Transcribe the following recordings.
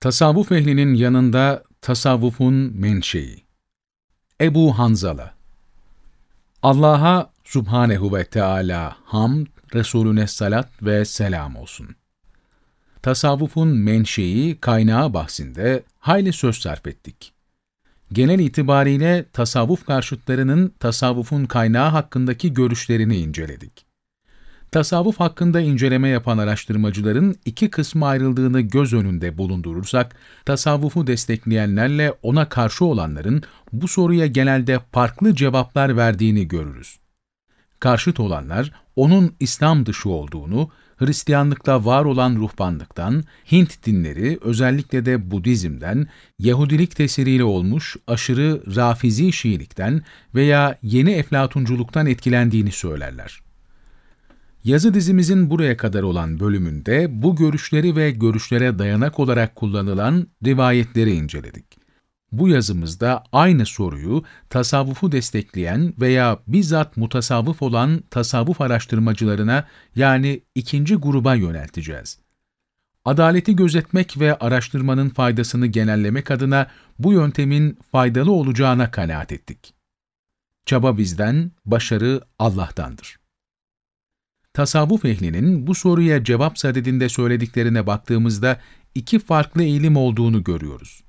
Tasavvuf ehlinin yanında tasavvufun menşei. Ebu Hanzala Allah'a Subhanehu ve Teala hamd, Resulüne salat ve selam olsun. Tasavvufun menşei, kaynağı bahsinde hayli söz sarf ettik. Genel itibariyle tasavvuf karşıtlarının tasavvufun kaynağı hakkındaki görüşlerini inceledik. Tasavvuf hakkında inceleme yapan araştırmacıların iki kısma ayrıldığını göz önünde bulundurursak, tasavvufu destekleyenlerle ona karşı olanların bu soruya genelde farklı cevaplar verdiğini görürüz. Karşıt olanlar, onun İslam dışı olduğunu, Hristiyanlıkta var olan ruhbanlıktan, Hint dinleri, özellikle de Budizm'den, Yahudilik tesiriyle olmuş aşırı Rafizi Şiilikten veya yeni Eflatunculuktan etkilendiğini söylerler. Yazı dizimizin buraya kadar olan bölümünde bu görüşleri ve görüşlere dayanak olarak kullanılan rivayetleri inceledik. Bu yazımızda aynı soruyu tasavvufu destekleyen veya bizzat mutasavvıf olan tasavvuf araştırmacılarına yani ikinci gruba yönelteceğiz. Adaleti gözetmek ve araştırmanın faydasını genellemek adına bu yöntemin faydalı olacağına kanaat ettik. Çaba bizden, başarı Allah'tandır tasavvuf ehlinin bu soruya cevap sadedinde söylediklerine baktığımızda iki farklı eğilim olduğunu görüyoruz.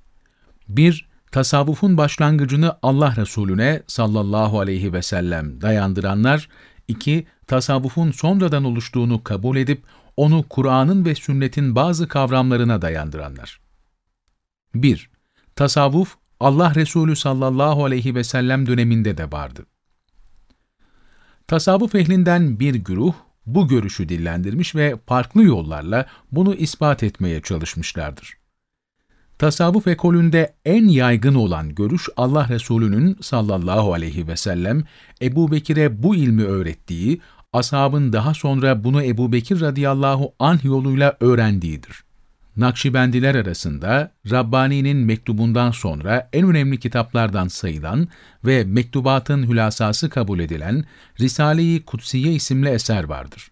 Bir, tasavvufun başlangıcını Allah Resulüne sallallahu aleyhi ve sellem dayandıranlar, iki, tasavvufun sonradan oluştuğunu kabul edip onu Kur'an'ın ve sünnetin bazı kavramlarına dayandıranlar. 1. Tasavvuf, Allah Resulü sallallahu aleyhi ve sellem döneminde de vardı. Tasavvuf ehlinden bir güruh, bu görüşü dillendirmiş ve farklı yollarla bunu ispat etmeye çalışmışlardır. Tasavvuf ekolünde en yaygın olan görüş Allah Resulü'nün sallallahu aleyhi ve sellem Ebu Bekir'e bu ilmi öğrettiği, ashabın daha sonra bunu Ebu Bekir radıyallahu anh yoluyla öğrendiğidir. Nakşibendiler arasında Rabbani'nin mektubundan sonra en önemli kitaplardan sayılan ve mektubatın hülasası kabul edilen Risale-i Kutsiye isimli eser vardır.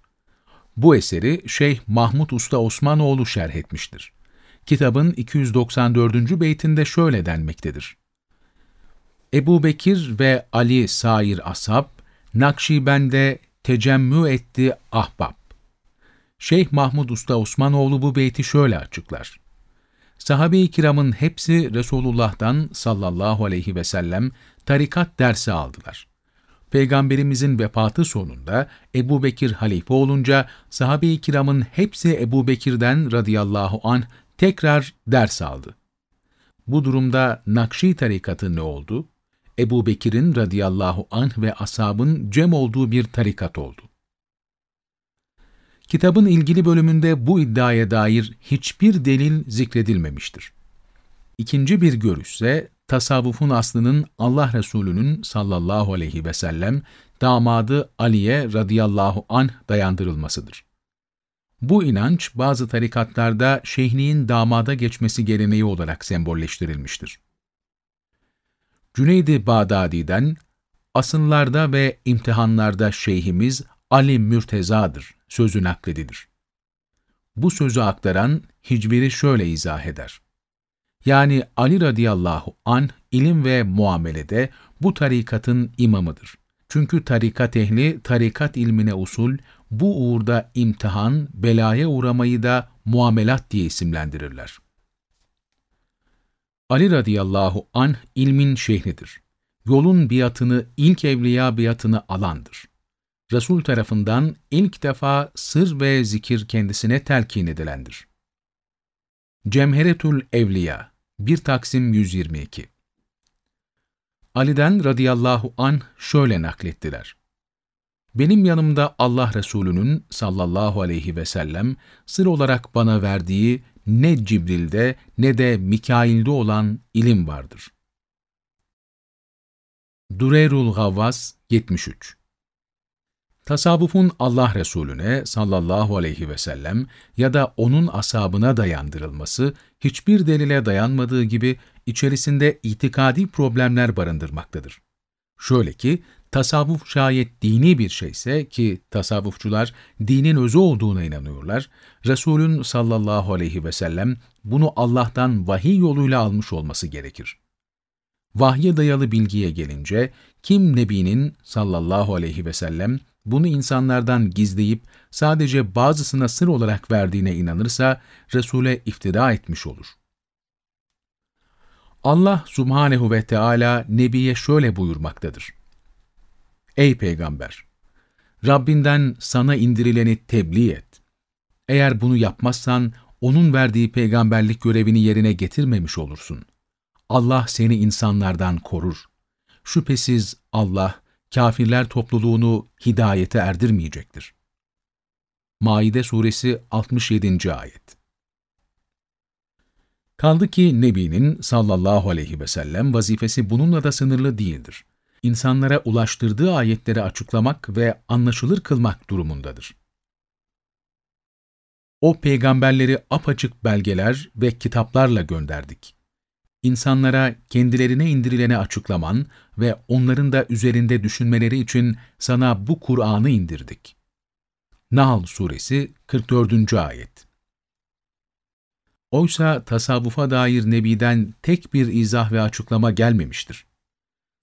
Bu eseri Şeyh Mahmud Usta Osmanoğlu şerh etmiştir. Kitabın 294. beytinde şöyle denmektedir. Ebu Bekir ve Ali sair ashab, Nakşibend'e tecemmü etti ahbab. Şeyh Mahmud Usta Osmanoğlu bu beyti şöyle açıklar. Sahabe-i kiramın hepsi Resulullah'tan sallallahu aleyhi ve sellem tarikat dersi aldılar. Peygamberimizin vefatı sonunda Ebu Bekir halife olunca sahabe-i kiramın hepsi Ebu Bekir'den radıyallahu anh tekrar ders aldı. Bu durumda Nakşi tarikatı ne oldu? Ebu Bekir'in radıyallahu anh ve ashabın cem olduğu bir tarikat oldu. Kitabın ilgili bölümünde bu iddiaya dair hiçbir delil zikredilmemiştir. İkinci bir görüşse, tasavvufun aslının Allah Resulü'nün sallallahu aleyhi ve sellem damadı Ali'ye radıyallahu anh dayandırılmasıdır. Bu inanç bazı tarikatlarda şeyhliğin damada geçmesi geleneği olarak sembolleştirilmiştir. Cüneydi Bağdadi'den, asınlarda ve imtihanlarda şeyhimiz Ali Mürteza'dır sözü nakledilir. Bu sözü aktaran Hicbiri şöyle izah eder. Yani Ali radıyallahu an ilim ve muamelede bu tarikatın imamıdır. Çünkü tarikat ehli tarikat ilmine usul, bu uğurda imtihan, belaya uğramayı da muamelat diye isimlendirirler. Ali radıyallahu anh ilmin şehridir. Yolun biatını, ilk evliya biatını alandır. Resul tarafından ilk defa sır ve zikir kendisine telkin edilendir. Cemheretül Evliya 1 Taksim 122 Ali'den radıyallahu an şöyle naklettiler. Benim yanımda Allah Resulü'nün sallallahu aleyhi ve sellem sır olarak bana verdiği ne Cibril'de ne de Mikail'de olan ilim vardır. Durerul Gavvas 73 tasavvufun Allah Resulüne sallallahu aleyhi ve sellem ya da onun asabına dayandırılması hiçbir delile dayanmadığı gibi içerisinde itikadi problemler barındırmaktadır. Şöyle ki, Tasavvuf şayet dini bir şeyse ki tasavvufçular dinin özü olduğuna inanıyorlar, Resulün sallallahu aleyhi ve sellem bunu Allah'tan vahiy yoluyla almış olması gerekir. Vahye dayalı bilgiye gelince, kim Nebi'nin sallallahu aleyhi ve sellem bunu insanlardan gizleyip sadece bazısına sır olarak verdiğine inanırsa, Resul'e iftira etmiş olur. Allah subhanehu ve Teala Nebi'ye şöyle buyurmaktadır. Ey Peygamber! Rabbinden sana indirileni tebliğ et. Eğer bunu yapmazsan, onun verdiği peygamberlik görevini yerine getirmemiş olursun. Allah seni insanlardan korur. Şüphesiz Allah, kafirler topluluğunu hidayete erdirmeyecektir. Maide Suresi 67. Ayet Kaldı ki Nebi'nin sallallahu aleyhi ve sellem vazifesi bununla da sınırlı değildir. İnsanlara ulaştırdığı ayetleri açıklamak ve anlaşılır kılmak durumundadır. O peygamberleri apaçık belgeler ve kitaplarla gönderdik. İnsanlara kendilerine indirileni açıklaman ve onların da üzerinde düşünmeleri için sana bu Kur'an'ı indirdik. Nahl Suresi 44. Ayet Oysa tasavvufa dair Nebi'den tek bir izah ve açıklama gelmemiştir.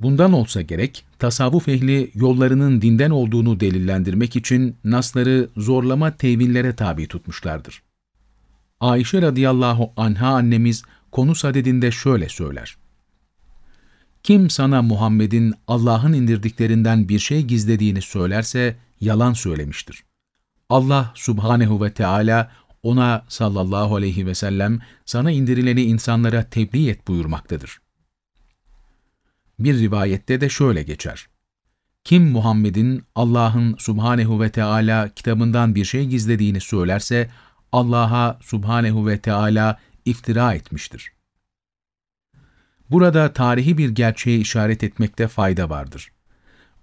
Bundan olsa gerek, tasavvuf ehli yollarının dinden olduğunu delillendirmek için nasları zorlama tevillere tabi tutmuşlardır. Ayşe radıyallahu anha annemiz konu sadedinde şöyle söyler. Kim sana Muhammed'in Allah'ın indirdiklerinden bir şey gizlediğini söylerse yalan söylemiştir. Allah subhanehu ve Teala ona sallallahu aleyhi ve sellem sana indirileni insanlara tebliğ et buyurmaktadır. Bir rivayette de şöyle geçer. Kim Muhammed'in Allah'ın subhanehu ve Teala kitabından bir şey gizlediğini söylerse Allah'a subhanehu ve Teala iftira etmiştir. Burada tarihi bir gerçeğe işaret etmekte fayda vardır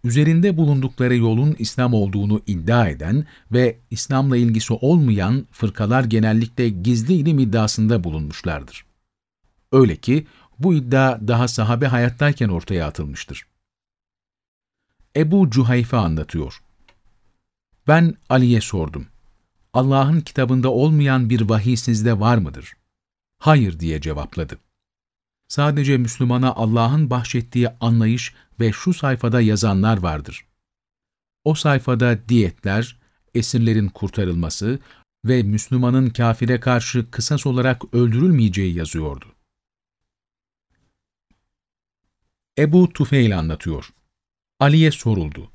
üzerinde bulundukları yolun İslam olduğunu iddia eden ve İslam'la ilgisi olmayan fırkalar genellikle gizli ilim iddiasında bulunmuşlardır. Öyle ki bu iddia daha sahabe hayattayken ortaya atılmıştır. Ebu Cuhayfe anlatıyor. Ben Ali'ye sordum. Allah'ın kitabında olmayan bir vahiy sizde var mıdır? Hayır diye cevapladı. Sadece Müslümana Allah'ın bahşettiği anlayış ve şu sayfada yazanlar vardır. O sayfada diyetler, esirlerin kurtarılması ve Müslümanın kafire karşı kısas olarak öldürülmeyeceği yazıyordu. Ebu Tufeil anlatıyor. Ali'ye soruldu.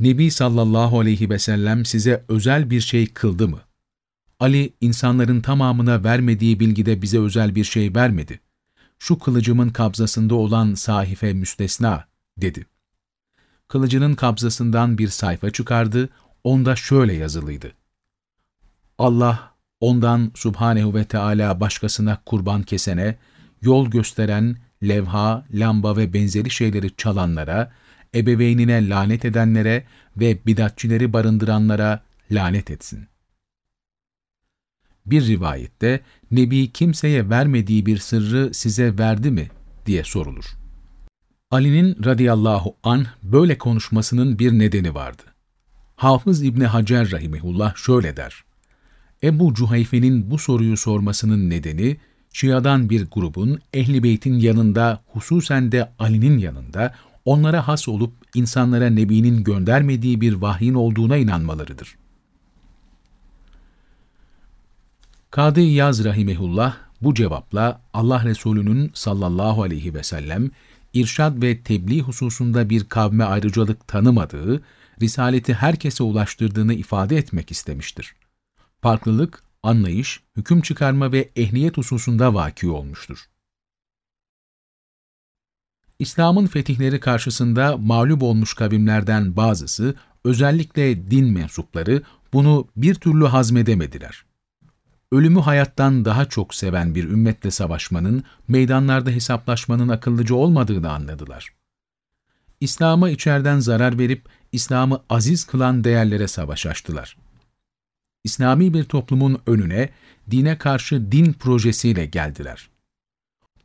Nebi sallallahu aleyhi ve sellem size özel bir şey kıldı mı? Ali, insanların tamamına vermediği bilgide bize özel bir şey vermedi. Şu kılıcımın kabzasında olan sahife müstesna, dedi. Kılıcının kabzasından bir sayfa çıkardı, onda şöyle yazılıydı. Allah, ondan Subhanehu ve Teala başkasına kurban kesene, yol gösteren, levha, lamba ve benzeri şeyleri çalanlara, ebeveynine lanet edenlere ve bidatçileri barındıranlara lanet etsin. Bir rivayette, Nebi kimseye vermediği bir sırrı size verdi mi diye sorulur. Ali'nin radıyallahu anh böyle konuşmasının bir nedeni vardı. Hafız İbni Hacer rahimehullah şöyle der. Ebu Cuhayfe'nin bu soruyu sormasının nedeni, Şia'dan bir grubun Ehli Beyt'in yanında, hususen de Ali'nin yanında, onlara has olup insanlara Nebi'nin göndermediği bir vahyin olduğuna inanmalarıdır. Kadı Yaz rahimehullah bu cevapla Allah Resulü'nün sallallahu aleyhi ve sellem irşad ve tebliğ hususunda bir kavme ayrıcalık tanımadığı, risaleti herkese ulaştırdığını ifade etmek istemiştir. Farklılık, anlayış, hüküm çıkarma ve ehliyet hususunda vaki olmuştur. İslam'ın fetihleri karşısında mağlup olmuş kavimlerden bazısı, özellikle din mensupları bunu bir türlü hazmedemediler ölümü hayattan daha çok seven bir ümmetle savaşmanın, meydanlarda hesaplaşmanın akıllıcı olmadığını anladılar. İslam'a içeriden zarar verip, İslam'ı aziz kılan değerlere savaş açtılar. İslami bir toplumun önüne, dine karşı din projesiyle geldiler.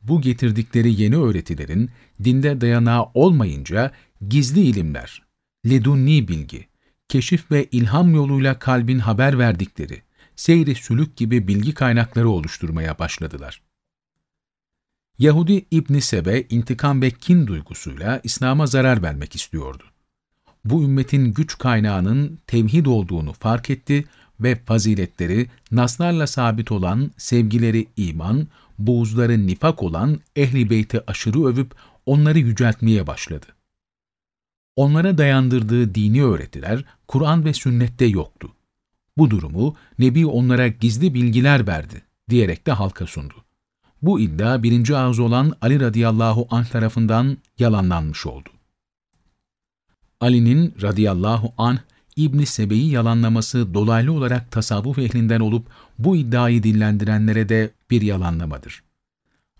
Bu getirdikleri yeni öğretilerin, dinde dayanağı olmayınca, gizli ilimler, ledunni bilgi, keşif ve ilham yoluyla kalbin haber verdikleri, seyri sülük gibi bilgi kaynakları oluşturmaya başladılar. Yahudi İbn Sebe intikam ve kin duygusuyla İslam'a zarar vermek istiyordu. Bu ümmetin güç kaynağının tevhid olduğunu fark etti ve faziletleri naslarla sabit olan sevgileri iman, buğuzları nifak olan ehli beyti aşırı övüp onları yüceltmeye başladı. Onlara dayandırdığı dini öğretiler Kur'an ve sünnette yoktu. Bu durumu Nebi onlara gizli bilgiler verdi diyerek de halka sundu. Bu iddia birinci ağız olan Ali radıyallahu anh tarafından yalanlanmış oldu. Ali'nin radıyallahu anh İbn Sebe'yi yalanlaması dolaylı olarak tasavvuf ehlinden olup bu iddiayı dillendirenlere de bir yalanlamadır.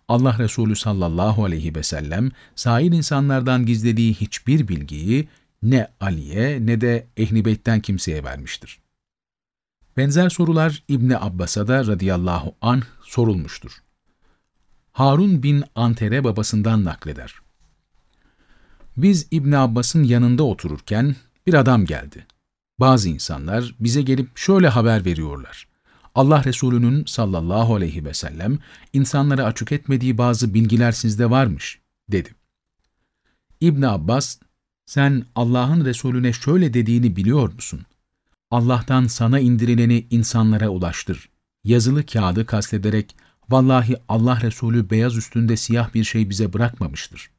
Allah Resulü sallallahu aleyhi ve sellem sahil insanlardan gizlediği hiçbir bilgiyi ne Ali'ye ne de Ehli Beyt'ten kimseye vermiştir. Benzer sorular İbni Abbas'a da radıyallahu anh sorulmuştur. Harun bin Antere babasından nakleder. Biz İbn Abbas'ın yanında otururken bir adam geldi. Bazı insanlar bize gelip şöyle haber veriyorlar. Allah Resulü'nün sallallahu aleyhi ve sellem insanlara açık etmediği bazı bilgiler sizde varmış, dedi. İbn Abbas, sen Allah'ın Resulüne şöyle dediğini biliyor musun? Allah'tan sana indirileni insanlara ulaştır. Yazılı kağıdı kastederek, vallahi Allah Resulü beyaz üstünde siyah bir şey bize bırakmamıştır.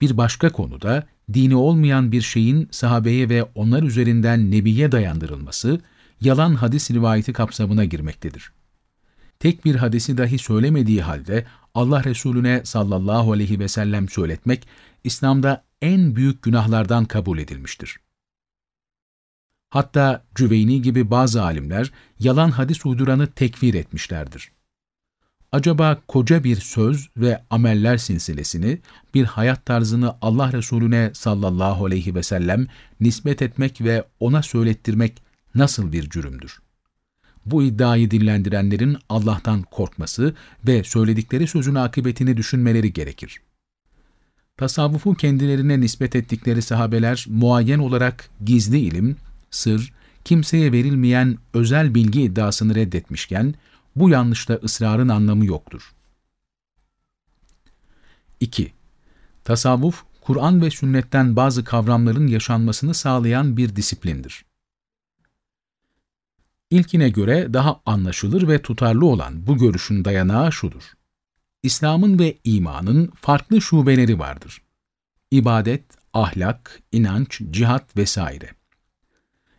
Bir başka konuda, dini olmayan bir şeyin sahabeye ve onlar üzerinden nebiye dayandırılması, yalan hadis rivayeti kapsamına girmektedir. Tek bir hadisi dahi söylemediği halde Allah Resulüne sallallahu aleyhi ve sellem söyletmek, İslam'da en büyük günahlardan kabul edilmiştir. Hatta Cüveyni gibi bazı alimler yalan hadis uyduranı tekfir etmişlerdir. Acaba koca bir söz ve ameller silsilesini, bir hayat tarzını Allah Resulüne sallallahu aleyhi ve sellem nispet etmek ve ona söylettirmek nasıl bir cürümdür? Bu iddiayı dillendirenlerin Allah'tan korkması ve söyledikleri sözün akıbetini düşünmeleri gerekir. Tasavvufu kendilerine nispet ettikleri sahabeler muayyen olarak gizli ilim, sır, kimseye verilmeyen özel bilgi iddiasını reddetmişken, bu yanlışta ısrarın anlamı yoktur. 2. Tasavvuf, Kur'an ve sünnetten bazı kavramların yaşanmasını sağlayan bir disiplindir. İlkine göre daha anlaşılır ve tutarlı olan bu görüşün dayanağı şudur. İslam'ın ve imanın farklı şubeleri vardır. İbadet, ahlak, inanç, cihat vesaire.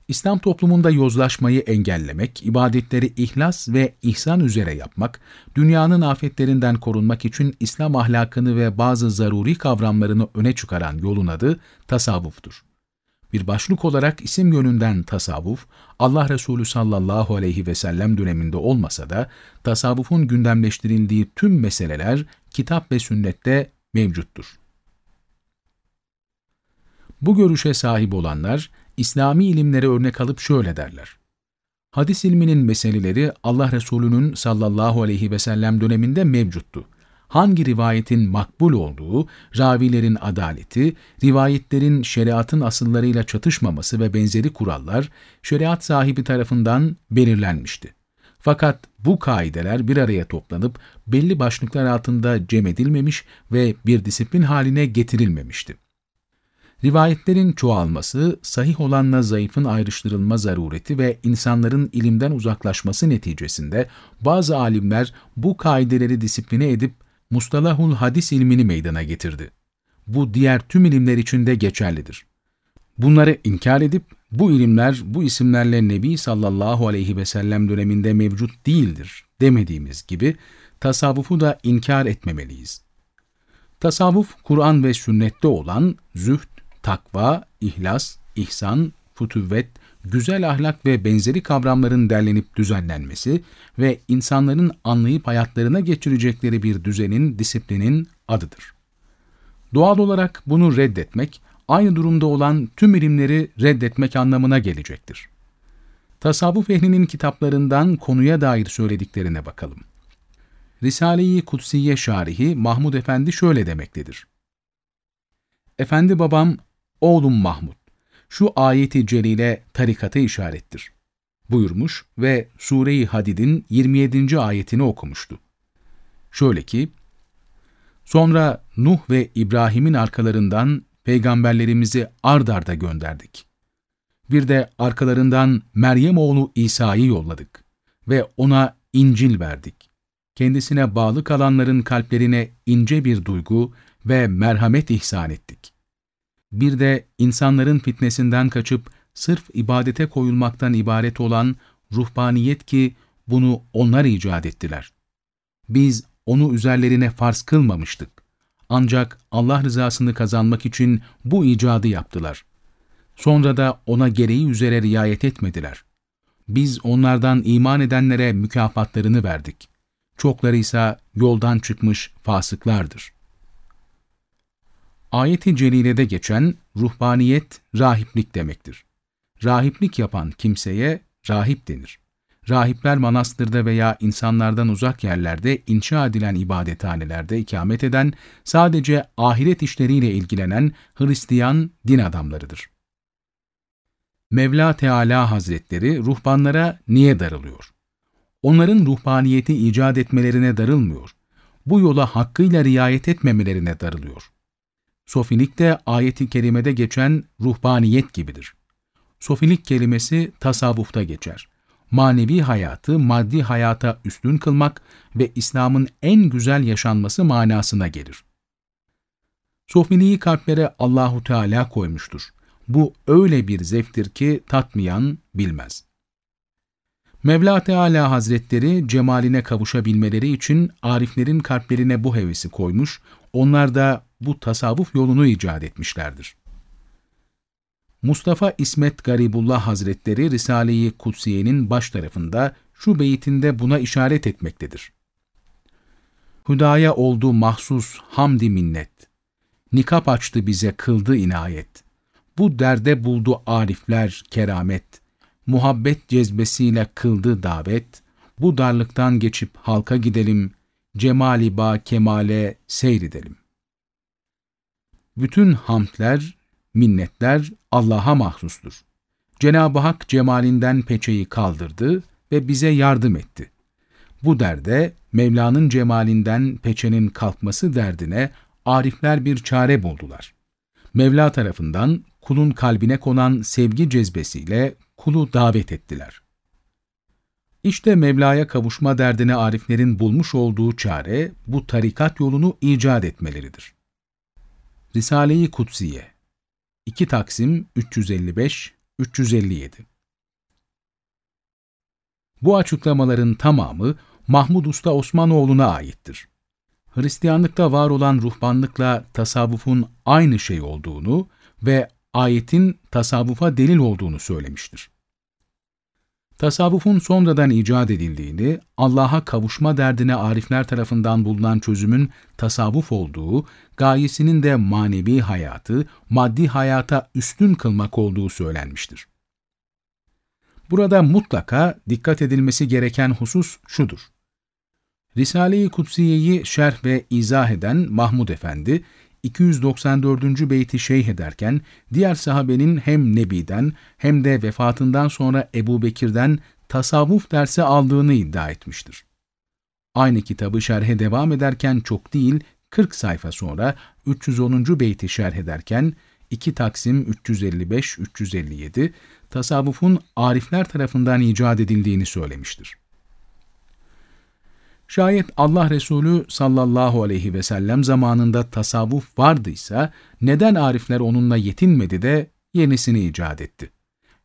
İslam toplumunda yozlaşmayı engellemek, ibadetleri ihlas ve ihsan üzere yapmak, dünyanın afetlerinden korunmak için İslam ahlakını ve bazı zaruri kavramlarını öne çıkaran yolun adı tasavvuftur. Bir başlık olarak isim yönünden tasavvuf, Allah Resulü sallallahu aleyhi ve sellem döneminde olmasa da tasavvufun gündemleştirildiği tüm meseleler kitap ve sünnette mevcuttur. Bu görüşe sahip olanlar, İslami ilimlere örnek alıp şöyle derler. Hadis ilminin meseleleri Allah Resulü'nün sallallahu aleyhi ve sellem döneminde mevcuttu. Hangi rivayetin makbul olduğu, ravilerin adaleti, rivayetlerin şeriatın asıllarıyla çatışmaması ve benzeri kurallar şeriat sahibi tarafından belirlenmişti. Fakat bu kaideler bir araya toplanıp belli başlıklar altında cem edilmemiş ve bir disiplin haline getirilmemişti. Rivayetlerin çoğalması, sahih olanla zayıfın ayrıştırılma zarureti ve insanların ilimden uzaklaşması neticesinde bazı alimler bu kaideleri disipline edip mustalahul hadis ilmini meydana getirdi. Bu diğer tüm ilimler için de geçerlidir. Bunları inkar edip bu ilimler bu isimlerle Nebi sallallahu aleyhi ve sellem döneminde mevcut değildir demediğimiz gibi tasavvufu da inkar etmemeliyiz. Tasavvuf, Kur'an ve sünnette olan zühd, takva, ihlas, ihsan, futüvvet, güzel ahlak ve benzeri kavramların derlenip düzenlenmesi ve insanların anlayıp hayatlarına geçirecekleri bir düzenin, disiplinin adıdır. Doğal olarak bunu reddetmek, aynı durumda olan tüm ilimleri reddetmek anlamına gelecektir. Tasavvuf ehlinin kitaplarından konuya dair söylediklerine bakalım. Risale-i Kutsiye Şarihi Mahmud Efendi şöyle demektedir. Efendi babam oğlum Mahmud, şu ayeti celile tarikata işarettir buyurmuş ve Sure-i Hadid'in 27. ayetini okumuştu. Şöyle ki, Sonra Nuh ve İbrahim'in arkalarından peygamberlerimizi ard arda gönderdik. Bir de arkalarından Meryem oğlu İsa'yı yolladık ve ona İncil verdik. Kendisine bağlı kalanların kalplerine ince bir duygu ve merhamet ihsan ettik. Bir de insanların fitnesinden kaçıp sırf ibadete koyulmaktan ibaret olan ruhbaniyet ki bunu onlar icat ettiler. Biz onu üzerlerine farz kılmamıştık. Ancak Allah rızasını kazanmak için bu icadı yaptılar. Sonra da ona gereği üzere riayet etmediler. Biz onlardan iman edenlere mükafatlarını verdik. Çokları ise yoldan çıkmış fasıklardır. Ayet-i Celile'de geçen ruhbaniyet, rahiplik demektir. Rahiplik yapan kimseye rahip denir. Rahipler manastırda veya insanlardan uzak yerlerde inşa edilen ibadethanelerde ikamet eden, sadece ahiret işleriyle ilgilenen Hristiyan din adamlarıdır. Mevla Teala Hazretleri ruhbanlara niye darılıyor? Onların ruhbaniyeti icat etmelerine darılmıyor. Bu yola hakkıyla riayet etmemelerine darılıyor. Sofilik de ayeti kerimede geçen ruhbaniyet gibidir. Sofilik kelimesi tasavvufta geçer. Manevi hayatı maddi hayata üstün kılmak ve İslam'ın en güzel yaşanması manasına gelir. Sofiliği kalplere Allahu Teala koymuştur. Bu öyle bir zevktir ki tatmayan bilmez. Mevla Teala Hazretleri cemaline kavuşabilmeleri için ariflerin kalplerine bu hevesi koymuş, onlar da bu tasavvuf yolunu icat etmişlerdir. Mustafa İsmet Garibullah Hazretleri Risale-i Kutsiye'nin baş tarafında şu beytinde buna işaret etmektedir. Hüdaya oldu mahsus hamdi minnet. Nikap açtı bize kıldı inayet. Bu derde buldu arifler keramet. Muhabbet cezbesiyle kıldı davet. Bu darlıktan geçip halka gidelim. Cemali ba kemale seyredelim. Bütün hamdler minnetler Allah'a mahsustur. Cenab-ı Hak cemalinden peçeyi kaldırdı ve bize yardım etti. Bu derde Mevla'nın cemalinden peçenin kalkması derdine arifler bir çare buldular. Mevla tarafından kulun kalbine konan sevgi cezbesiyle kulu davet ettiler. İşte Mevla'ya kavuşma derdine ariflerin bulmuş olduğu çare bu tarikat yolunu icat etmeleridir. Risale-i Kutsiye 2 Taksim 355 357 Bu açıklamaların tamamı Mahmud Usta Osmanoğlu'na aittir. Hristiyanlıkta var olan ruhbanlıkla tasavvufun aynı şey olduğunu ve ayetin tasavvufa delil olduğunu söylemiştir. Tasavvufun sonradan icat edildiğini, Allah'a kavuşma derdine arifler tarafından bulunan çözümün tasavvuf olduğu, gayesinin de manevi hayatı, maddi hayata üstün kılmak olduğu söylenmiştir. Burada mutlaka dikkat edilmesi gereken husus şudur. Risale-i Kutsiye'yi şerh ve izah eden Mahmud Efendi, 294. beyti şeyh ederken diğer sahabenin hem Nebi'den hem de vefatından sonra Ebu Bekir'den tasavvuf dersi aldığını iddia etmiştir. Aynı kitabı şerhe devam ederken çok değil 40 sayfa sonra 310. beyti şerh ederken 2 Taksim 355-357 tasavvufun arifler tarafından icat edildiğini söylemiştir. Şayet Allah Resulü sallallahu aleyhi ve sellem zamanında tasavvuf vardıysa neden arifler onunla yetinmedi de yenisini icat etti?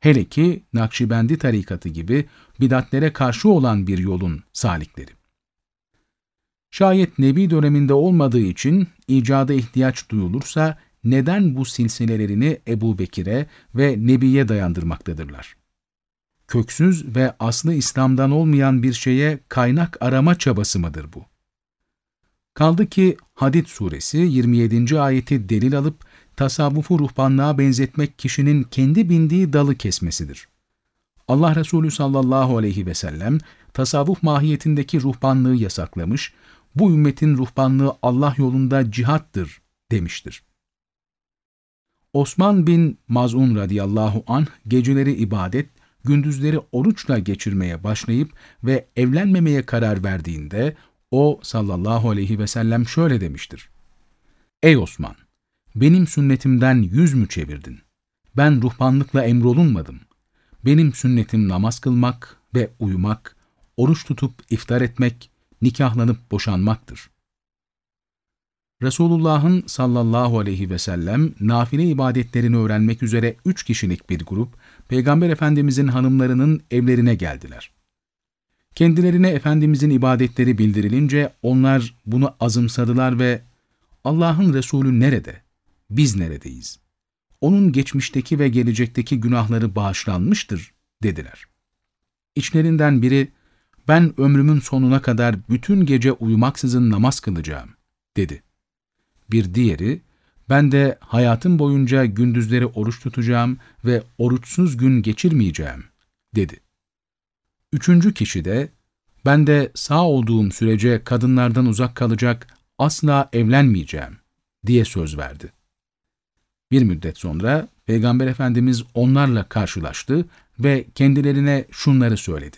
Hele ki Nakşibendi tarikatı gibi bidatlere karşı olan bir yolun salikleri. Şayet Nebi döneminde olmadığı için icada ihtiyaç duyulursa neden bu silsilelerini Ebu Bekir'e ve Nebi'ye dayandırmaktadırlar? Köksüz ve aslı İslam'dan olmayan bir şeye kaynak arama çabası mıdır bu? Kaldı ki Hadid suresi 27. ayeti delil alıp tasavvufu ruhbanlığa benzetmek kişinin kendi bindiği dalı kesmesidir. Allah Resulü sallallahu aleyhi ve sellem tasavvuf mahiyetindeki ruhbanlığı yasaklamış, bu ümmetin ruhbanlığı Allah yolunda cihattır demiştir. Osman bin Maz'un radıyallahu anh geceleri ibadet, gündüzleri oruçla geçirmeye başlayıp ve evlenmemeye karar verdiğinde o sallallahu aleyhi ve sellem şöyle demiştir. Ey Osman! Benim sünnetimden yüz mü çevirdin? Ben ruhbanlıkla emrolunmadım. Benim sünnetim namaz kılmak ve uyumak, oruç tutup iftar etmek, nikahlanıp boşanmaktır. Resulullah'ın sallallahu aleyhi ve sellem nafile ibadetlerini öğrenmek üzere üç kişilik bir grup, Peygamber Efendimizin hanımlarının evlerine geldiler. Kendilerine Efendimizin ibadetleri bildirilince onlar bunu azımsadılar ve Allah'ın Resulü nerede? Biz neredeyiz? Onun geçmişteki ve gelecekteki günahları bağışlanmıştır dediler. İçlerinden biri, ben ömrümün sonuna kadar bütün gece uyumaksızın namaz kılacağım, dedi. Bir diğeri, ben de hayatım boyunca gündüzleri oruç tutacağım ve oruçsuz gün geçirmeyeceğim, dedi. Üçüncü kişi de, ben de sağ olduğum sürece kadınlardan uzak kalacak, asla evlenmeyeceğim, diye söz verdi. Bir müddet sonra Peygamber Efendimiz onlarla karşılaştı ve kendilerine şunları söyledi.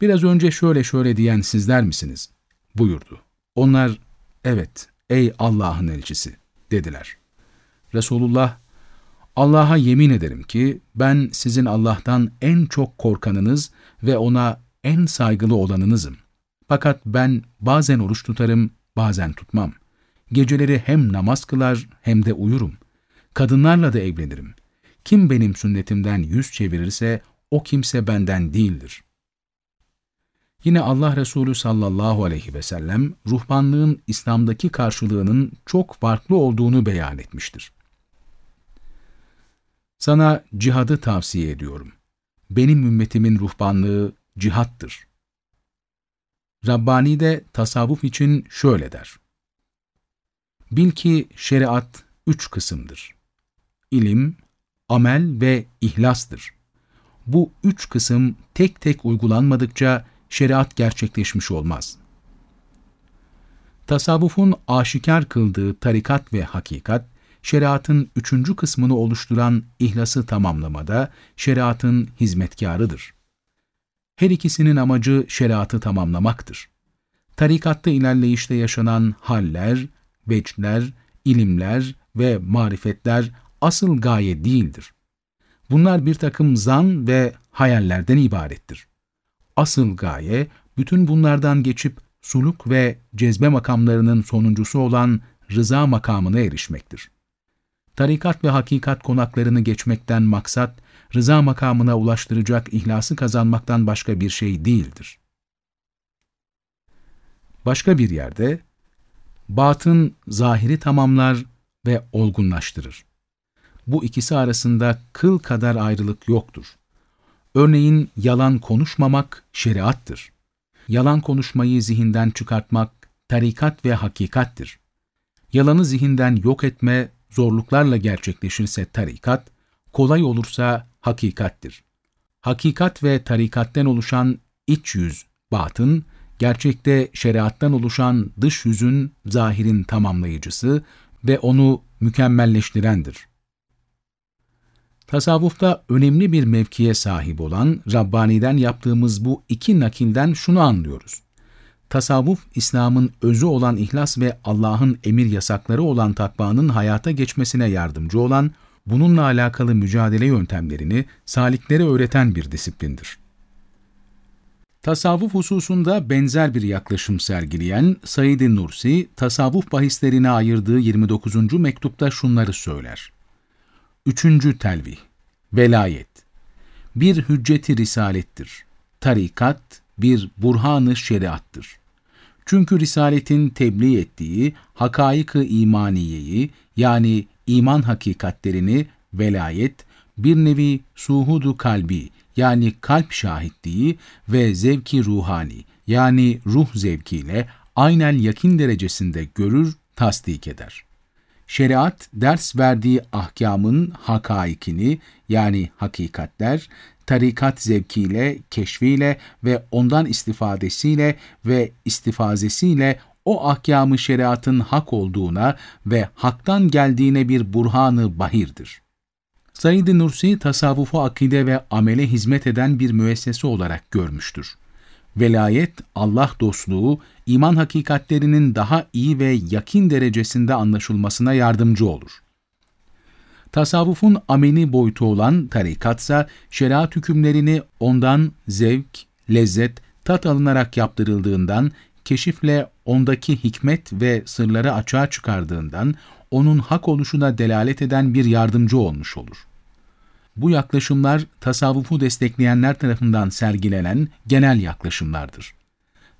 Biraz önce şöyle şöyle diyen sizler misiniz? buyurdu. Onlar, evet ey Allah'ın elçisi dediler. Resulullah, Allah'a yemin ederim ki ben sizin Allah'tan en çok korkanınız ve ona en saygılı olanınızım. Fakat ben bazen oruç tutarım, bazen tutmam. Geceleri hem namaz kılar hem de uyurum. Kadınlarla da evlenirim. Kim benim sünnetimden yüz çevirirse o kimse benden değildir. Yine Allah Resulü sallallahu aleyhi ve sellem ruhbanlığın İslam'daki karşılığının çok farklı olduğunu beyan etmiştir. Sana cihadı tavsiye ediyorum. Benim ümmetimin ruhbanlığı cihattır. Rabbani de tasavvuf için şöyle der. Bil ki şeriat üç kısımdır. İlim, amel ve ihlastır. Bu üç kısım tek tek uygulanmadıkça şeriat gerçekleşmiş olmaz. Tasavvufun aşikar kıldığı tarikat ve hakikat, şeriatın üçüncü kısmını oluşturan ihlası tamamlamada şeriatın hizmetkarıdır. Her ikisinin amacı şeriatı tamamlamaktır. Tarikatta ilerleyişte yaşanan haller, vecler, ilimler ve marifetler asıl gaye değildir. Bunlar bir takım zan ve hayallerden ibarettir. Asıl gaye, bütün bunlardan geçip suluk ve cezbe makamlarının sonuncusu olan rıza makamına erişmektir. Tarikat ve hakikat konaklarını geçmekten maksat, rıza makamına ulaştıracak ihlası kazanmaktan başka bir şey değildir. Başka bir yerde, batın zahiri tamamlar ve olgunlaştırır. Bu ikisi arasında kıl kadar ayrılık yoktur. Örneğin yalan konuşmamak şeriattır. Yalan konuşmayı zihinden çıkartmak tarikat ve hakikattir. Yalanı zihinden yok etme zorluklarla gerçekleşirse tarikat, kolay olursa hakikattir. Hakikat ve tarikatten oluşan iç yüz, batın, gerçekte şeriattan oluşan dış yüzün, zahirin tamamlayıcısı ve onu mükemmelleştirendir. Tasavvufta önemli bir mevkiye sahip olan Rabbani'den yaptığımız bu iki nakilden şunu anlıyoruz. Tasavvuf, İslam'ın özü olan ihlas ve Allah'ın emir yasakları olan takvanın hayata geçmesine yardımcı olan, bununla alakalı mücadele yöntemlerini saliklere öğreten bir disiplindir. Tasavvuf hususunda benzer bir yaklaşım sergileyen Said-i Nursi, tasavvuf bahislerine ayırdığı 29. mektupta şunları söyler. Üçüncü telvih, velayet, bir hücceti risalettir. Tarikat, bir burhanı şeriattır. Çünkü risaletin tebliğ ettiği hakaik-ı imaniyeyi yani iman hakikatlerini velayet, bir nevi suhudu kalbi yani kalp şahitliği ve zevki ruhani yani ruh zevkiyle aynen yakin derecesinde görür, tasdik eder. Şeriat, ders verdiği ahkamın hakaikini yani hakikatler, tarikat zevkiyle, keşfiyle ve ondan istifadesiyle ve istifazesiyle o ahkamı şeriatın hak olduğuna ve haktan geldiğine bir burhanı bahirdir. Said-i Nursi tasavvufu akide ve amele hizmet eden bir müessese olarak görmüştür. Velayet, Allah dostluğu, iman hakikatlerinin daha iyi ve yakin derecesinde anlaşılmasına yardımcı olur. Tasavvufun ameni boyutu olan tarikatsa, şeriat hükümlerini ondan zevk, lezzet, tat alınarak yaptırıldığından, keşifle ondaki hikmet ve sırları açığa çıkardığından, onun hak oluşuna delalet eden bir yardımcı olmuş olur. Bu yaklaşımlar tasavvufu destekleyenler tarafından sergilenen genel yaklaşımlardır.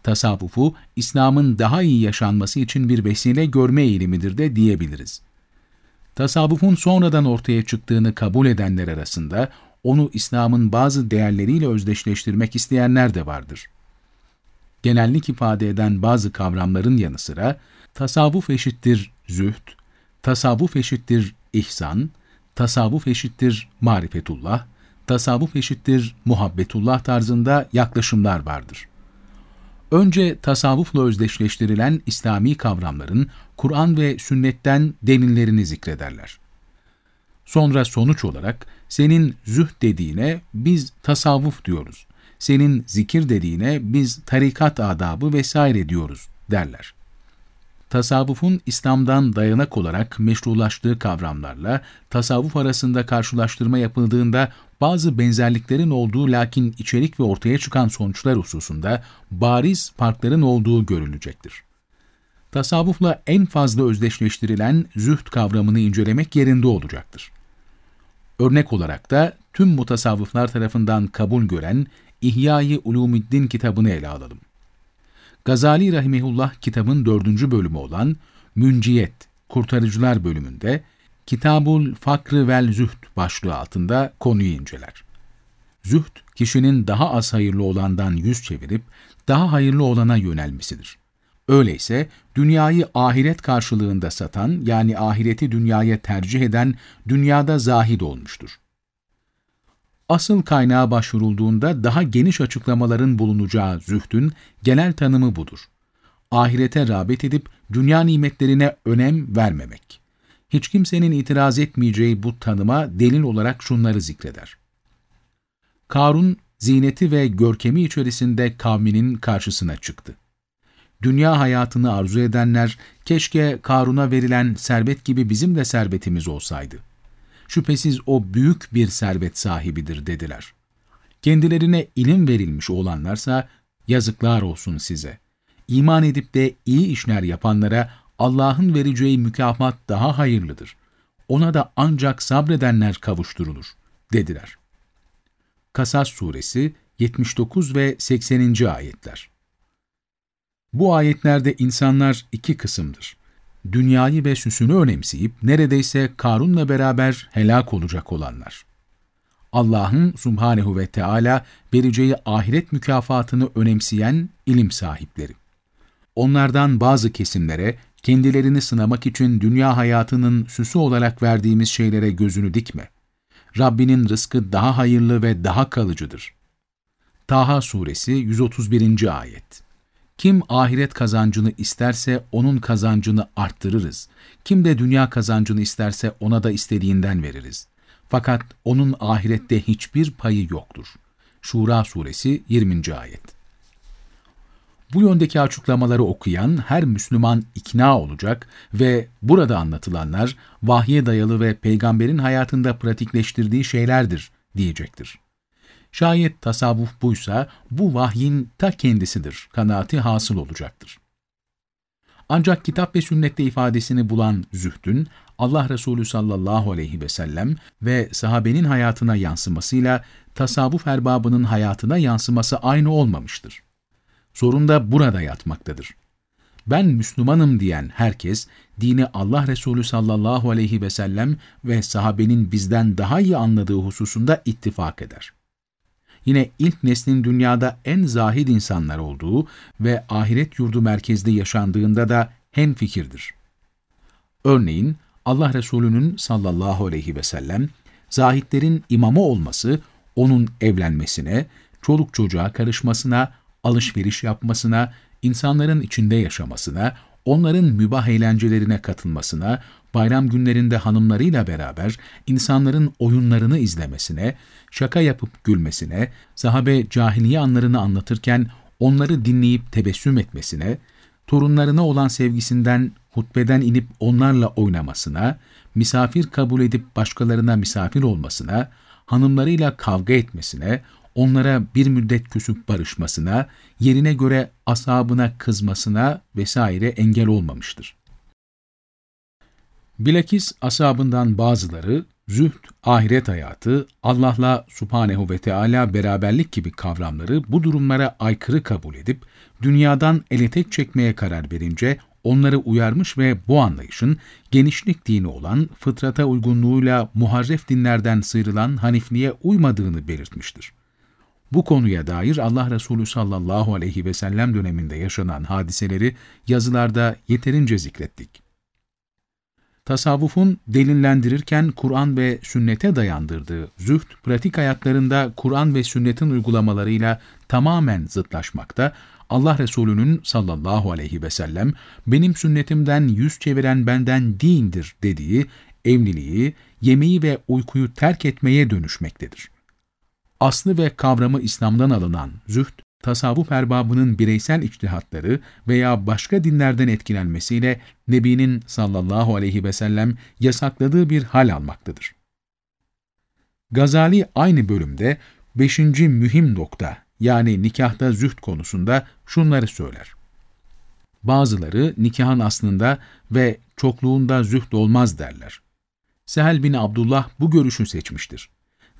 Tasavvufu, İslam'ın daha iyi yaşanması için bir vesile görme eğilimidir de diyebiliriz. Tasavvufun sonradan ortaya çıktığını kabul edenler arasında, onu İslam'ın bazı değerleriyle özdeşleştirmek isteyenler de vardır. Genellik ifade eden bazı kavramların yanı sıra, tasavvuf eşittir zühd, tasavvuf eşittir ihsan, tasavvuf eşittir marifetullah, tasavvuf eşittir muhabbetullah tarzında yaklaşımlar vardır. Önce tasavvufla özdeşleştirilen İslami kavramların Kur'an ve sünnetten delillerini zikrederler. Sonra sonuç olarak senin zühd dediğine biz tasavvuf diyoruz, senin zikir dediğine biz tarikat adabı vesaire diyoruz derler tasavvufun İslam'dan dayanak olarak meşrulaştığı kavramlarla tasavvuf arasında karşılaştırma yapıldığında bazı benzerliklerin olduğu lakin içerik ve ortaya çıkan sonuçlar hususunda bariz farkların olduğu görülecektir. Tasavvufla en fazla özdeşleştirilen zühd kavramını incelemek yerinde olacaktır. Örnek olarak da tüm mutasavvıflar tarafından kabul gören İhya-i Ulumiddin kitabını ele alalım. Gazali Rahimehullah kitabın dördüncü bölümü olan Münciyet, Kurtarıcılar bölümünde Kitabul Fakrı vel Zühd başlığı altında konuyu inceler. Zühd, kişinin daha az hayırlı olandan yüz çevirip daha hayırlı olana yönelmesidir. Öyleyse dünyayı ahiret karşılığında satan yani ahireti dünyaya tercih eden dünyada zahid olmuştur asıl kaynağa başvurulduğunda daha geniş açıklamaların bulunacağı zühdün genel tanımı budur. Ahirete rağbet edip dünya nimetlerine önem vermemek. Hiç kimsenin itiraz etmeyeceği bu tanıma delil olarak şunları zikreder. Karun, zineti ve görkemi içerisinde kavminin karşısına çıktı. Dünya hayatını arzu edenler, keşke Karun'a verilen servet gibi bizim de servetimiz olsaydı şüphesiz o büyük bir servet sahibidir dediler. Kendilerine ilim verilmiş olanlarsa yazıklar olsun size. İman edip de iyi işler yapanlara Allah'ın vereceği mükafat daha hayırlıdır. Ona da ancak sabredenler kavuşturulur, dediler. Kasas Suresi 79 ve 80. ayetler Bu ayetlerde insanlar iki kısımdır dünyayı ve süsünü önemseyip neredeyse Karun'la beraber helak olacak olanlar. Allah'ın subhanehu ve Teala vereceği ahiret mükafatını önemseyen ilim sahipleri. Onlardan bazı kesimlere kendilerini sınamak için dünya hayatının süsü olarak verdiğimiz şeylere gözünü dikme. Rabbinin rızkı daha hayırlı ve daha kalıcıdır. Taha Suresi 131. Ayet kim ahiret kazancını isterse onun kazancını arttırırız. Kim de dünya kazancını isterse ona da istediğinden veririz. Fakat onun ahirette hiçbir payı yoktur. Şura suresi 20. ayet. Bu yöndeki açıklamaları okuyan her Müslüman ikna olacak ve burada anlatılanlar vahye dayalı ve peygamberin hayatında pratikleştirdiği şeylerdir diyecektir. Şayet tasavvuf buysa bu vahyin ta kendisidir, kanaati hasıl olacaktır. Ancak kitap ve sünnette ifadesini bulan zühdün, Allah Resulü sallallahu aleyhi ve sellem ve sahabenin hayatına yansımasıyla tasavvuf erbabının hayatına yansıması aynı olmamıştır. Sorun da burada yatmaktadır. Ben Müslümanım diyen herkes, dini Allah Resulü sallallahu aleyhi ve sellem ve sahabenin bizden daha iyi anladığı hususunda ittifak eder yine ilk neslin dünyada en zahid insanlar olduğu ve ahiret yurdu merkezde yaşandığında da hem fikirdir. Örneğin Allah Resulü'nün sallallahu aleyhi ve sellem zahitlerin imamı olması onun evlenmesine, çoluk çocuğa karışmasına, alışveriş yapmasına, insanların içinde yaşamasına, onların mübah eğlencelerine katılmasına, bayram günlerinde hanımlarıyla beraber insanların oyunlarını izlemesine, şaka yapıp gülmesine, sahabe cahiliye anlarını anlatırken onları dinleyip tebessüm etmesine, torunlarına olan sevgisinden hutbeden inip onlarla oynamasına, misafir kabul edip başkalarına misafir olmasına, hanımlarıyla kavga etmesine, onlara bir müddet küsüp barışmasına, yerine göre asabına kızmasına vesaire engel olmamıştır. Bilakis asabından bazıları zühd, ahiret hayatı, Allah'la subhanehu ve Teala beraberlik gibi kavramları bu durumlara aykırı kabul edip, dünyadan ele tek çekmeye karar verince onları uyarmış ve bu anlayışın genişlik dini olan fıtrata uygunluğuyla muharref dinlerden sıyrılan Hanifliğe uymadığını belirtmiştir. Bu konuya dair Allah Resulü sallallahu aleyhi ve sellem döneminde yaşanan hadiseleri yazılarda yeterince zikrettik. Tasavvufun delillendirirken Kur'an ve sünnete dayandırdığı zühd, pratik hayatlarında Kur'an ve sünnetin uygulamalarıyla tamamen zıtlaşmakta, Allah Resulü'nün sallallahu aleyhi ve sellem benim sünnetimden yüz çeviren benden değildir dediği evliliği, yemeği ve uykuyu terk etmeye dönüşmektedir. Aslı ve kavramı İslam'dan alınan zühd, tasavvuf erbabının bireysel içtihatları veya başka dinlerden etkilenmesiyle Nebi'nin sallallahu aleyhi ve sellem yasakladığı bir hal almaktadır. Gazali aynı bölümde beşinci mühim nokta yani nikahta zühd konusunda şunları söyler. Bazıları nikahın aslında ve çokluğunda zühd olmaz derler. Sehel bin Abdullah bu görüşü seçmiştir.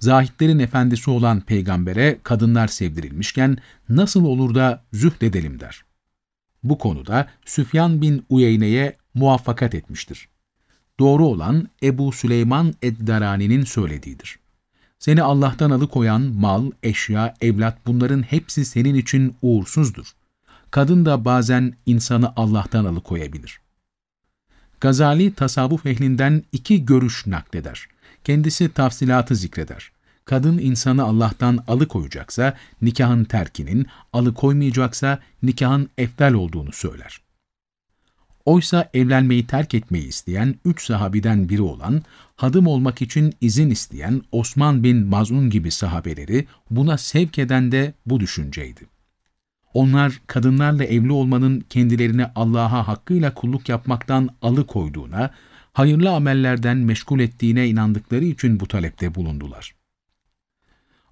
Zahitlerin efendisi olan peygambere kadınlar sevdirilmişken nasıl olur da zühd edelim der. Bu konuda Süfyan bin Uyeyne'ye muvaffakat etmiştir. Doğru olan Ebu Süleyman Eddarani'nin söylediğidir. Seni Allah'tan alıkoyan mal, eşya, evlat bunların hepsi senin için uğursuzdur. Kadın da bazen insanı Allah'tan alıkoyabilir. Gazali tasavvuf ehlinden iki görüş nakleder. Kendisi tafsilatı zikreder. Kadın insanı Allah'tan alıkoyacaksa nikahın terkinin, alıkoymayacaksa nikahın eftal olduğunu söyler. Oysa evlenmeyi terk etmeyi isteyen üç sahabiden biri olan, hadım olmak için izin isteyen Osman bin Mazun gibi sahabeleri buna sevk eden de bu düşünceydi. Onlar kadınlarla evli olmanın kendilerini Allah'a hakkıyla kulluk yapmaktan alıkoyduğuna, hayırlı amellerden meşgul ettiğine inandıkları için bu talepte bulundular.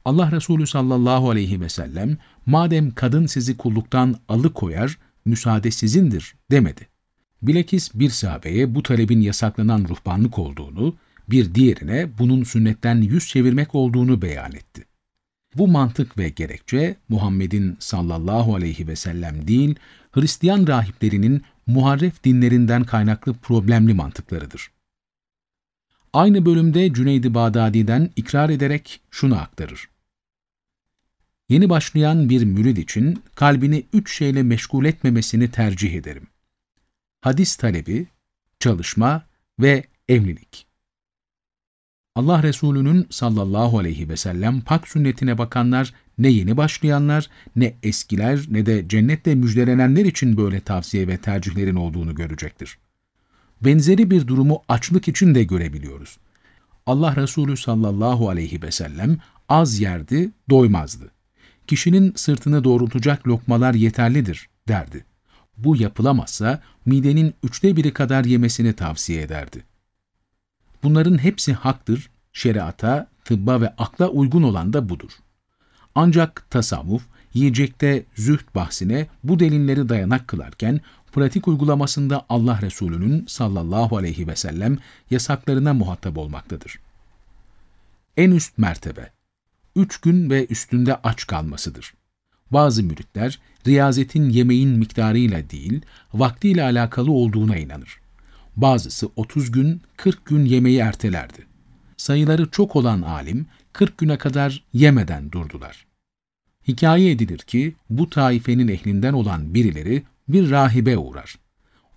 Allah Resulü sallallahu aleyhi ve sellem, madem kadın sizi kulluktan alıkoyar, müsaade sizindir demedi. Bilakis bir sahabeye bu talebin yasaklanan ruhbanlık olduğunu, bir diğerine bunun sünnetten yüz çevirmek olduğunu beyan etti. Bu mantık ve gerekçe Muhammed'in sallallahu aleyhi ve sellem değil, Hristiyan rahiplerinin muharref dinlerinden kaynaklı problemli mantıklarıdır. Aynı bölümde Cüneyd-i Bağdadi'den ikrar ederek şunu aktarır. Yeni başlayan bir mürid için kalbini üç şeyle meşgul etmemesini tercih ederim. Hadis talebi, çalışma ve evlilik. Allah Resulü'nün sallallahu aleyhi ve sellem pak sünnetine bakanlar ne yeni başlayanlar, ne eskiler ne de cennette müjdelenenler için böyle tavsiye ve tercihlerin olduğunu görecektir. Benzeri bir durumu açlık için de görebiliyoruz. Allah Resulü sallallahu aleyhi ve sellem az yerdi, doymazdı. Kişinin sırtını doğrultacak lokmalar yeterlidir derdi. Bu yapılamazsa midenin üçte biri kadar yemesini tavsiye ederdi. Bunların hepsi haktır, şeriata, tıbba ve akla uygun olan da budur. Ancak tasavvuf, yiyecekte zühd bahsine bu delilleri dayanak kılarken, pratik uygulamasında Allah Resulü'nün sallallahu aleyhi ve sellem yasaklarına muhatap olmaktadır. En üst mertebe, üç gün ve üstünde aç kalmasıdır. Bazı müritler, riyazetin yemeğin miktarıyla değil, vaktiyle alakalı olduğuna inanır. Bazısı 30 gün, 40 gün yemeği ertelerdi. Sayıları çok olan alim, 40 güne kadar yemeden durdular. Hikaye edilir ki, bu taifenin ehlinden olan birileri bir rahibe uğrar.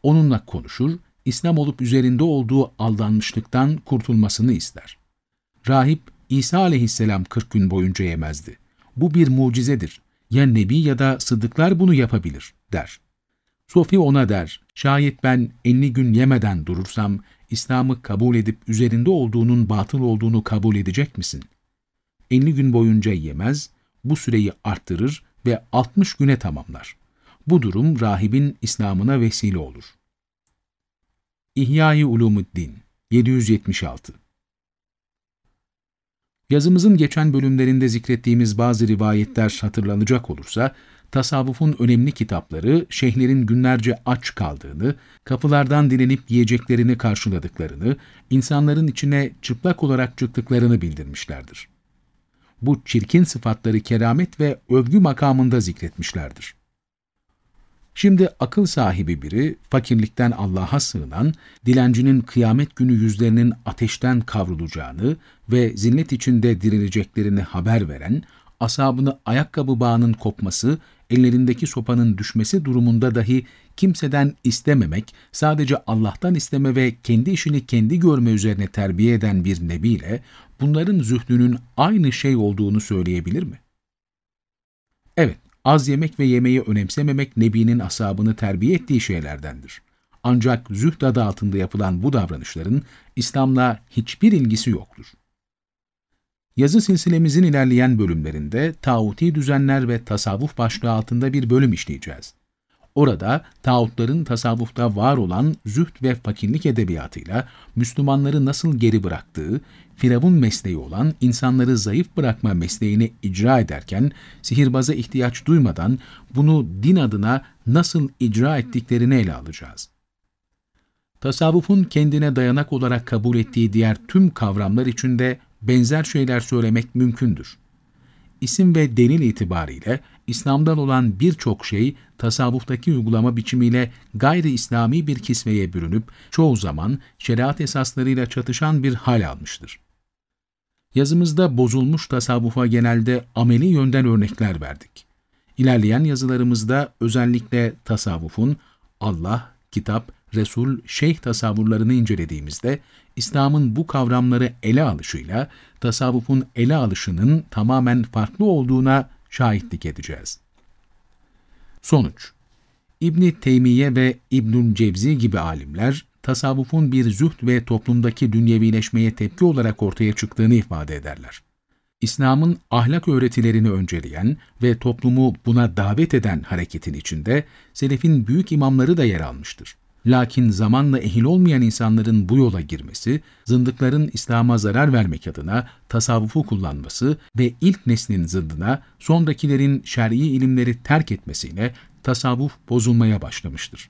Onunla konuşur, İslam olup üzerinde olduğu aldanmışlıktan kurtulmasını ister. Rahip, İsa aleyhisselam 40 gün boyunca yemezdi. Bu bir mucizedir. Ya Nebi ya da Sıddıklar bunu yapabilir, der. Sofi ona der, şayet ben 50 gün yemeden durursam, İslam'ı kabul edip üzerinde olduğunun batıl olduğunu kabul edecek misin? 50 gün boyunca yemez, bu süreyi arttırır ve 60 güne tamamlar. Bu durum rahibin İslam'ına vesile olur. İhya-i Ulumuddin 776 Yazımızın geçen bölümlerinde zikrettiğimiz bazı rivayetler hatırlanacak olursa, tasavvufun önemli kitapları şeyhlerin günlerce aç kaldığını, kapılardan dilenip yiyeceklerini karşıladıklarını, insanların içine çıplak olarak çıktıklarını bildirmişlerdir. Bu çirkin sıfatları keramet ve övgü makamında zikretmişlerdir. Şimdi akıl sahibi biri, fakirlikten Allah'a sığınan, dilencinin kıyamet günü yüzlerinin ateşten kavrulacağını ve zillet içinde dirileceklerini haber veren, asabını ayakkabı bağının kopması, ellerindeki sopanın düşmesi durumunda dahi kimseden istememek, sadece Allah'tan isteme ve kendi işini kendi görme üzerine terbiye eden bir nebiyle, bunların zühdünün aynı şey olduğunu söyleyebilir mi? Evet, Az yemek ve yemeği önemsememek Nebi'nin asabını terbiye ettiği şeylerdendir. Ancak zühd adı altında yapılan bu davranışların İslam'la hiçbir ilgisi yoktur. Yazı silsilemizin ilerleyen bölümlerinde tağuti düzenler ve tasavvuf başlığı altında bir bölüm işleyeceğiz. Orada tağutların tasavvufta var olan zühd ve fakirlik edebiyatıyla Müslümanları nasıl geri bıraktığı, Firavun mesleği olan insanları zayıf bırakma mesleğini icra ederken sihirbaza ihtiyaç duymadan bunu din adına nasıl icra ettiklerini ele alacağız. Tasavvufun kendine dayanak olarak kabul ettiği diğer tüm kavramlar içinde benzer şeyler söylemek mümkündür isim ve delil itibariyle İslam'dan olan birçok şey tasavvuftaki uygulama biçimiyle gayri İslami bir kisveye bürünüp çoğu zaman şeriat esaslarıyla çatışan bir hal almıştır. Yazımızda bozulmuş tasavvufa genelde ameli yönden örnekler verdik. İlerleyen yazılarımızda özellikle tasavvufun Allah, kitap, Resul, şeyh tasavvurlarını incelediğimizde İslam'ın bu kavramları ele alışıyla tasavvufun ele alışının tamamen farklı olduğuna şahitlik edeceğiz. Sonuç İbni Teymiye ve İbnül Cevzi gibi alimler, tasavvufun bir zühd ve toplumdaki dünyevileşmeye tepki olarak ortaya çıktığını ifade ederler. İslam'ın ahlak öğretilerini önceleyen ve toplumu buna davet eden hareketin içinde selefin büyük imamları da yer almıştır. Lakin zamanla ehil olmayan insanların bu yola girmesi, zındıkların İslam'a zarar vermek adına tasavvufu kullanması ve ilk neslin zıddına sonrakilerin şer'i ilimleri terk etmesiyle tasavvuf bozulmaya başlamıştır.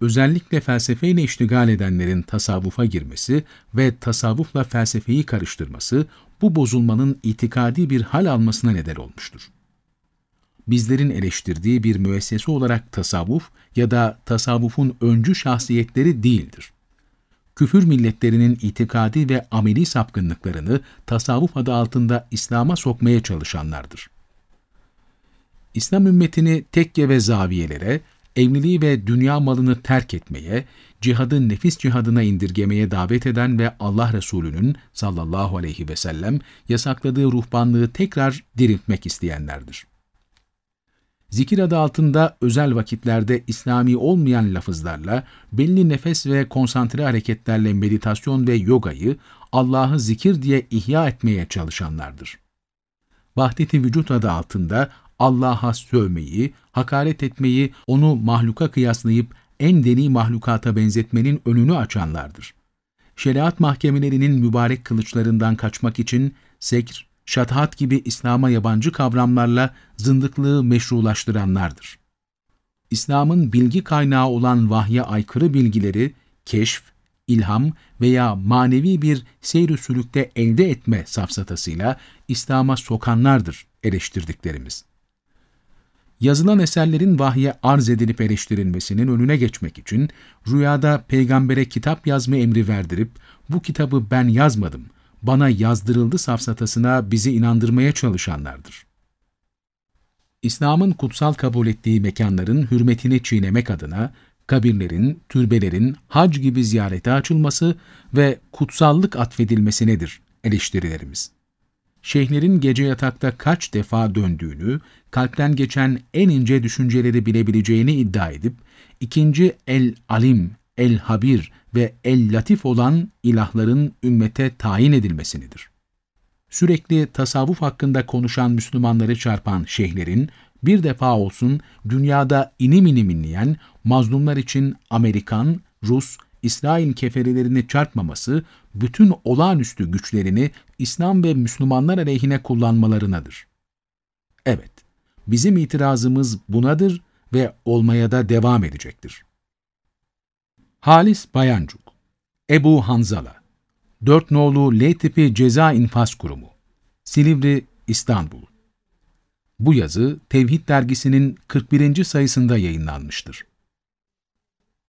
Özellikle felsefeyle iştigal edenlerin tasavvufa girmesi ve tasavvufla felsefeyi karıştırması bu bozulmanın itikadi bir hal almasına neden olmuştur bizlerin eleştirdiği bir müessese olarak tasavvuf ya da tasavvufun öncü şahsiyetleri değildir. Küfür milletlerinin itikadi ve ameli sapkınlıklarını tasavvuf adı altında İslam'a sokmaya çalışanlardır. İslam ümmetini tekke ve zaviyelere, evliliği ve dünya malını terk etmeye, cihadı nefis cihadına indirgemeye davet eden ve Allah Resulü'nün sallallahu aleyhi ve sellem yasakladığı ruhbanlığı tekrar diriltmek isteyenlerdir. Zikir adı altında özel vakitlerde İslami olmayan lafızlarla, belli nefes ve konsantre hareketlerle meditasyon ve yogayı Allah'ı zikir diye ihya etmeye çalışanlardır. Vahdet-i vücut adı altında Allah'a sövmeyi, hakaret etmeyi, onu mahluka kıyaslayıp en deni mahlukata benzetmenin önünü açanlardır. Şeriat mahkemelerinin mübarek kılıçlarından kaçmak için sekr, şatahat gibi İslam'a yabancı kavramlarla zındıklığı meşrulaştıranlardır. İslam'ın bilgi kaynağı olan vahye aykırı bilgileri, keşf, ilham veya manevi bir seyr sülükte elde etme safsatasıyla İslam'a sokanlardır eleştirdiklerimiz. Yazılan eserlerin vahye arz edilip eleştirilmesinin önüne geçmek için rüyada peygambere kitap yazma emri verdirip bu kitabı ben yazmadım, bana yazdırıldı safsatasına bizi inandırmaya çalışanlardır. İslam'ın kutsal kabul ettiği mekanların hürmetini çiğnemek adına kabirlerin, türbelerin hac gibi ziyarete açılması ve kutsallık atfedilmesi nedir eleştirilerimiz. Şeyhlerin gece yatakta kaç defa döndüğünü, kalpten geçen en ince düşünceleri bilebileceğini iddia edip, ikinci El-Alim, El-Habir ve El-Latif olan ilahların ümmete tayin edilmesinidir. Sürekli tasavvuf hakkında konuşan Müslümanları çarpan şeyhlerin, bir defa olsun dünyada inim inim inleyen mazlumlar için Amerikan, Rus, İsrail keferilerini çarpmaması, bütün olağanüstü güçlerini İslam ve Müslümanlar aleyhine kullanmalarınadır. Evet, bizim itirazımız bunadır ve olmaya da devam edecektir. Halis Bayancuk Ebu Hanzala 4 nolu L tipi ceza infaz kurumu Silivri, İstanbul Bu yazı Tevhid dergisinin 41. sayısında yayınlanmıştır.